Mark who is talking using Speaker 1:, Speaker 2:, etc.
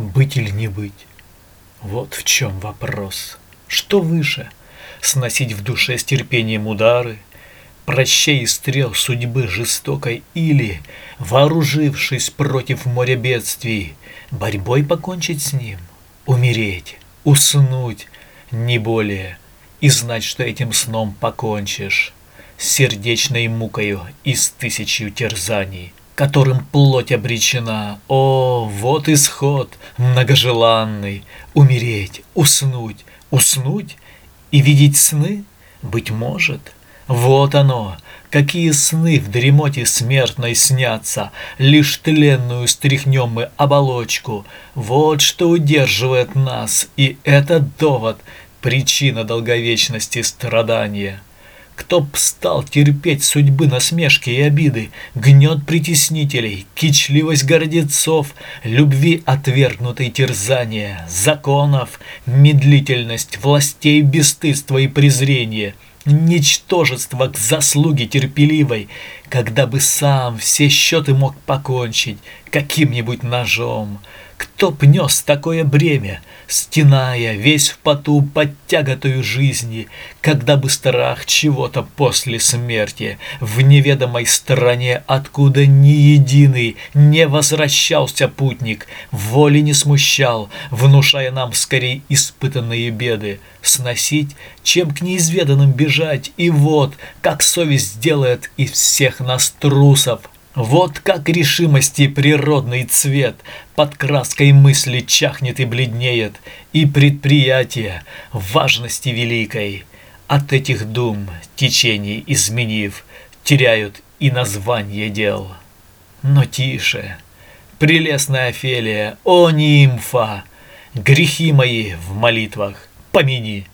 Speaker 1: Быть или не быть? Вот в чем вопрос. Что выше? Сносить в душе с терпением удары, Прощей стрел судьбы жестокой или, Вооружившись против моря бедствий, Борьбой покончить с ним, умереть, уснуть, не более, И знать, что этим сном покончишь, Сердечной мукою и с тысячью терзаний которым плоть обречена. О, вот исход многожеланный. Умереть, уснуть, уснуть и видеть сны? Быть может. Вот оно, какие сны в дремоте смертной снятся. Лишь тленную стряхнем мы оболочку. Вот что удерживает нас, и этот довод — причина долговечности страдания. Кто б стал терпеть судьбы насмешки и обиды, Гнет притеснителей, кичливость гордецов, Любви отвергнутой терзания, законов, Медлительность властей бесстыдство и презрение, Ничтожество к заслуге терпеливой, Когда бы сам все счеты мог покончить Каким-нибудь ножом, кто пнес такое бремя, стеная, весь в поту под тяготою жизни, когда бы страх чего-то после смерти в неведомой стране, откуда ни единый не возвращался путник, воли не смущал, внушая нам скорее испытанные беды, сносить, чем к неизведанным бежать, и вот, как совесть сделает из всех нас трусов, вот как решимости природный цвет под краской мысли чахнет и бледнеет, и предприятие важности великой от этих дум течений изменив, теряют и название дел. Но тише, прелестная Офелия, о нимфа, грехи мои в молитвах помяни.